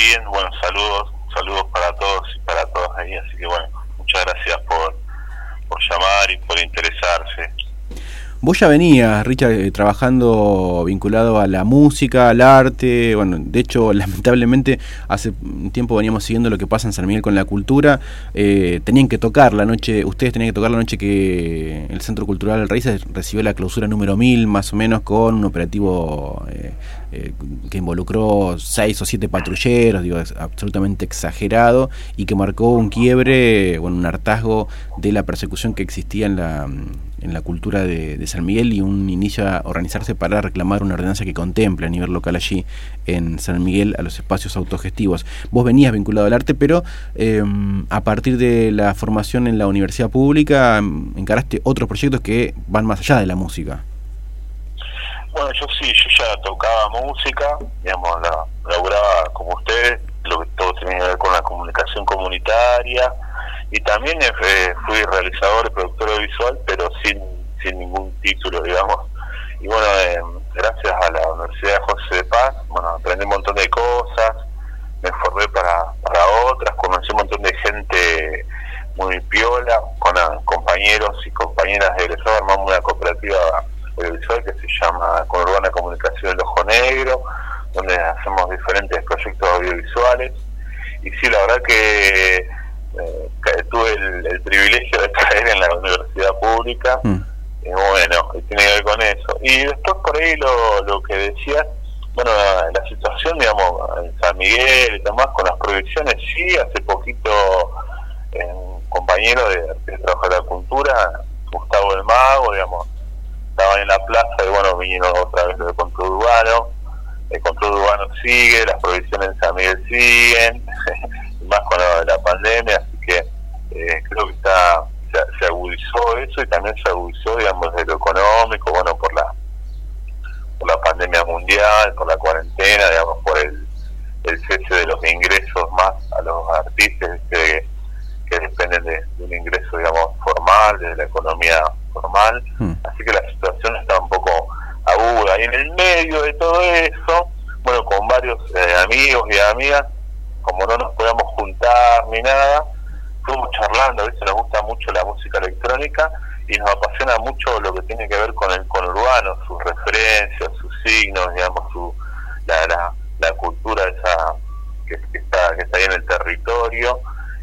bien, bueno, saludos, saludos para todos y para todas ahí, así que bueno, muchas gracias por, por llamar y por interesarse. Vos ya venías, Richard, eh, trabajando vinculado a la música, al arte. Bueno, de hecho, lamentablemente, hace un tiempo veníamos siguiendo lo que pasa en San Miguel con la cultura. Eh, tenían que tocar la noche, ustedes tenían que tocar la noche que el Centro Cultural Raíces recibió la clausura número 1000, más o menos, con un operativo eh, que involucró seis o siete patrulleros, digo, absolutamente exagerado, y que marcó un quiebre, bueno, un hartazgo de la persecución que existía en la en la cultura de, San Miguel y un inicio a organizarse para reclamar una ordenanza que contemple a nivel local allí en San Miguel a los espacios autogestivos. Vos venías vinculado al arte, pero em, a partir de la formación en la universidad pública em, encaraste otros proyectos que van más allá de la música. Bueno, yo sí, yo ya tocaba música, digamos, la laburaba como usted, lo que todo tenía que ver con la comunicación comunitaria, y también eh, fui realizador y productor visual, pero sin, ningún título, digamos. Y bueno, eh, gracias a la Universidad José de Paz, bueno, aprendí un montón de cosas, me formé para, para otras, conocí un montón de gente muy piola, con compañeros y compañeras de egresado, armamos una cooperativa audiovisual que se llama Urbana Comunicación del Ojo Negro, donde hacemos diferentes proyectos audiovisuales. Y sí, la verdad que eh, tuve el, privilegio de caer en la universidad pública, mm. Y bueno, tiene que ver con eso. Y después por ahí lo, lo que decía, bueno, la, situación, digamos, en San Miguel y demás, con las proyecciones, sí, hace poquito un compañero de, de trabajo de la cultura, Gustavo el Mago, digamos, estaba en la plaza y bueno, vinieron otra vez de control urbano, el control urbano sigue, las provisiones en San Miguel siguen, más con la, la pandemia, así que eh, creo que está se, agudizó eso y también se agudizó, digamos, de lo económico, bueno, por la por la pandemia mundial, por la cuarentena, digamos, por el, el cese de los ingresos más a los artistas que, que dependen de, un ingreso, digamos, formal, de la economía formal. Hmm. Así que la situación está un poco aguda. Y en el medio de todo eso, bueno, con varios eh, amigos y amigas, como no nos podíamos juntar ni nada, fuimos charlando, ¿viste? nos gusta mucho la música electrónica y nos apasiona mucho lo que tiene que ver con el conurbano, sus referencias, sus signos, digamos, su, la, la, la cultura esa que, está, que está ahí en el territorio.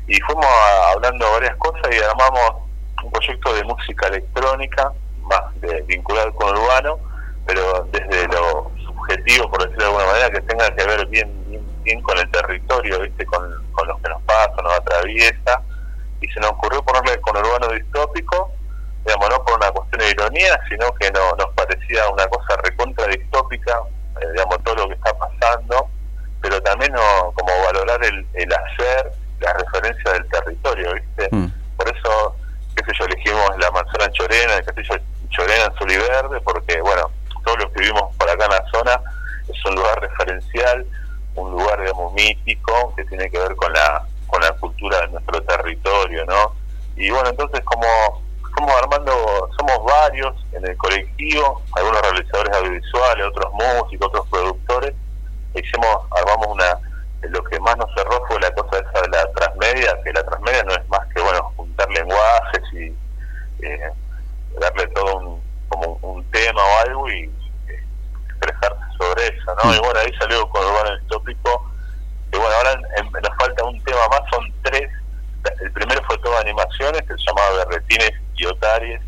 Y fuimos hablando varias cosas y armamos un proyecto de música electrónica, más de, vinculado con urbano, pero desde lo subjetivo, por decirlo de alguna manera, que tenga que ver bien bien, con el territorio, ¿viste? Con, con los que nos pasa, nos atraviesa, y se nos ocurrió ponerle con urbano distópico, digamos, no por una cuestión de ironía, sino que no, nos parecía una cosa recontra distópica, eh, digamos, todo lo que está pasando, pero también no, como valorar el, el hacer, la referencia del territorio, ¿viste? Mm. Por eso, qué sé yo, elegimos la manzana chorena, el castillo chorena en Soliverde, porque, bueno, todos los que vivimos por acá en la zona es un lugar referencial, un lugar, digamos, mítico que tiene que ver con la, la cultura de nuestro territorio, ¿no? Y bueno, entonces como somos armando, somos varios en el colectivo, algunos realizadores audiovisuales, otros músicos, otros productores, hicimos, armamos una, lo que más nos cerró fue la cosa esa de la transmedia, que la transmedia no es más que, bueno, juntar lenguajes y eh, darle todo un, como un tema o algo y expresarse sobre eso, ¿no? Y bueno, ahí salió con Urbano el tópico. Y bueno, ahora nos falta un tema más, son tres. El primero fue todo llamaba Berretines y Otaries.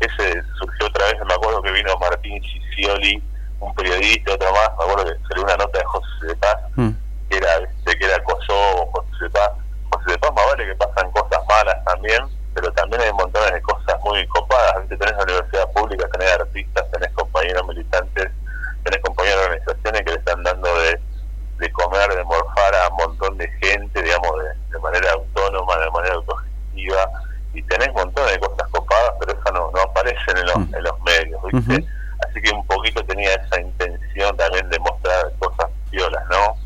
Ese surgió otra vez, me acuerdo que vino Martín Cicioli, un periodista, otro más, me acuerdo que salió una nota de José de Paz, mm. que era de que era Kosovo, José de Paz. José de Paz más vale que pasan cosas malas también, pero también hay montones de cosas muy copadas. Tenés la universidad pública, tenés artistas, tenés compañeros militantes tenés compañeros de organizaciones que le están dando de, de comer, de morfar a un montón de gente, digamos, de, manera autónoma, de manera autogestiva, y tenés un montón de cosas copadas, pero eso no, no aparecen en los, mm. en los medios, ¿viste? Así que un poquito tenía esa intención también de mostrar cosas violas, ¿no?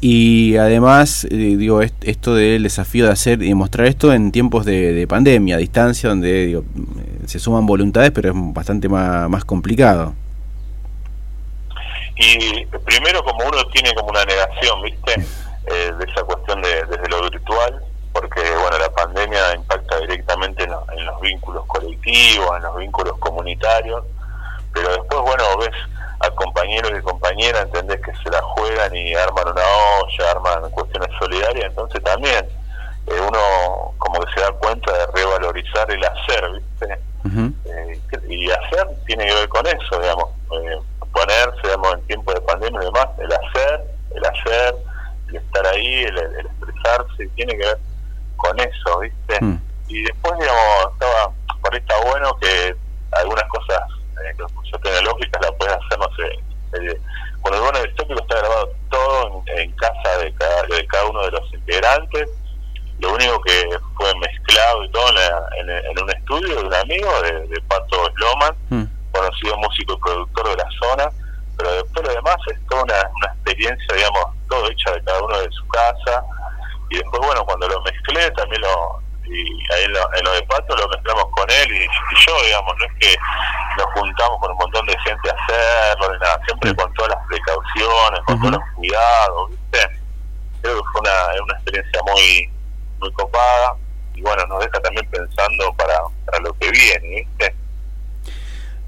Y además, eh, digo, esto del desafío de hacer y mostrar esto en tiempos de, de pandemia, a distancia, donde digo, se suman voluntades, pero es bastante más, más complicado. Y primero como uno tiene como una negación, ¿viste? Eh, de esa cuestión de, desde lo virtual, porque bueno, la pandemia impacta directamente en, en los vínculos colectivos, en los vínculos comunitarios, pero después, bueno, ves a compañeros y compañeras, entendés que se la juegan y arman una olla, arman cuestiones solidarias, entonces también eh, uno como que se da cuenta de revalorizar el hacer, ¿viste? Eh, y hacer tiene que ver con eso, digamos, eh, ponerse, digamos, en tiempo de pandemia y demás, el hacer, el hacer, el estar ahí, el, expresarse, tiene que ver con eso, ¿viste? Mm. Y después, digamos, estaba, por ahí está bueno que algunas cosas eh, tecnológicas las puedes hacer, no sé, con el bueno distópico está grabado todo en, casa de cada, de cada uno de los integrantes, lo único que fue mezclado y todo en, un estudio de un amigo de, Pato Sloman, mm. conocido músico y productor de la zona, pero después lo demás es toda una, experiencia, digamos, todo hecha de cada uno de su casa, y después, bueno, cuando lo mezclé también lo, y ahí en lo, de Pato lo mezclamos con él y, yo, digamos, no es que nos juntamos con un montón de gente a hacerlo, ni nada, siempre con todas las precauciones, con todos los cuidados, ¿viste? Creo que fue una, una experiencia muy muy copada y bueno, nos deja también pensando para, para lo que viene, ¿viste?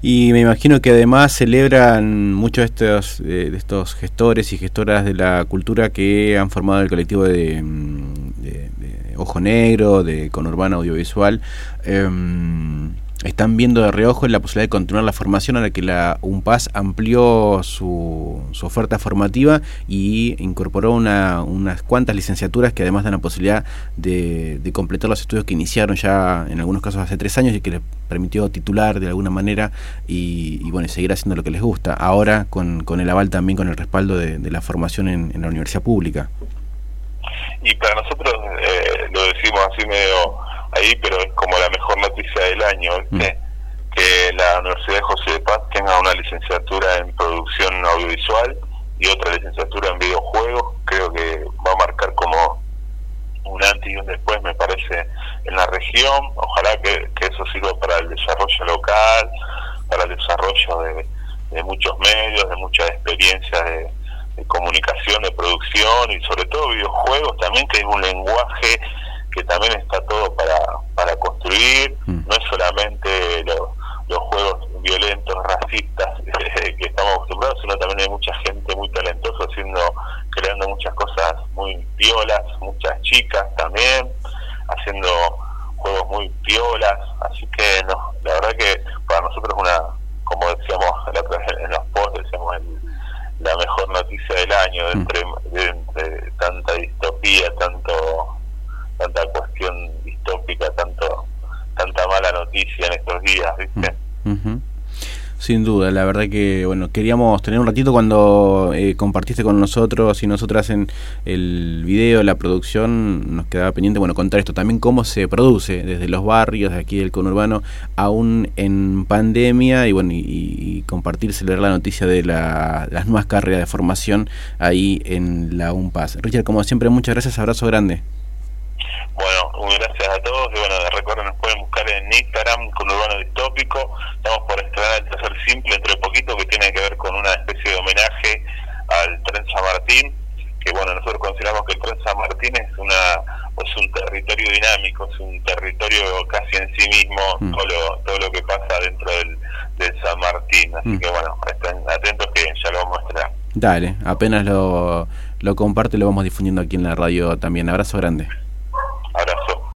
Y me imagino que además celebran muchos de estos, eh, de estos gestores y gestoras de la cultura que han formado el colectivo de, mm, Ojo Negro, de Conurbano Audiovisual. Eh, están viendo de reojo la posibilidad de continuar la formación a la que la UNPAS amplió su, su oferta formativa y incorporó una, unas cuantas licenciaturas que además dan la posibilidad de, completar los estudios que iniciaron ya en algunos casos hace tres años y que les permitió titular de alguna manera y, bueno, seguir haciendo lo que les gusta. Ahora con, con el aval también, con el respaldo de, la formación en, la universidad pública. Y para nosotros, eh, lo decimos así medio ahí, pero es como la mejor noticia del año, mm. que la Universidad de José de Paz tenga una licenciatura en producción audiovisual y otra licenciatura en videojuegos, creo que va a marcar como un antes y un después, me parece, en la región. Ojalá que, eso sirva para el desarrollo local, para el desarrollo de, muchos medios, de mucha experiencia de, de, comunicación, de producción y sobre todo videojuegos también, que es un lenguaje que también está todo para, para construir, mm. no es solamente los juegos violentos, racistas que estamos acostumbrados, sino también hay mucha gente muy talentosa haciendo, creando muchas cosas muy violas, muchas chicas también, haciendo juegos muy violas, así que no, la verdad que para nosotros una, como decíamos en los posts, decíamos la mejor noticia del año, mm. de, entre tanta distopía, tanto tanta cuestión distópica, tanto tanta mala noticia en estos días, ¿viste? Sin duda, la verdad que bueno queríamos tener un ratito cuando eh, compartiste con nosotros y nosotras en el video, la producción, nos quedaba pendiente bueno contar esto también cómo se produce desde los barrios de aquí del conurbano aún en pandemia y bueno y, compartir, celebrar la noticia de la, las nuevas carreras de formación ahí en la UNPAS. Richard, como siempre, muchas gracias, abrazo grande. Bueno, gracias a todos. Y bueno, recuerden, nos pueden buscar en Instagram con Urbano Distópico. Estamos por estrenar el tercer simple entre poquito que tiene que ver con una especie de homenaje al Tren San Martín. Que bueno, nosotros consideramos que el Tren San Martín es una es un territorio dinámico, es un territorio casi en sí mismo, mm. todo, lo, todo lo que pasa dentro del, San Martín. Así mm. que bueno, estén atentos que ya lo vamos a estrenar. Dale, apenas lo, lo comparte, lo vamos difundiendo aquí en la radio también. Abrazo grande.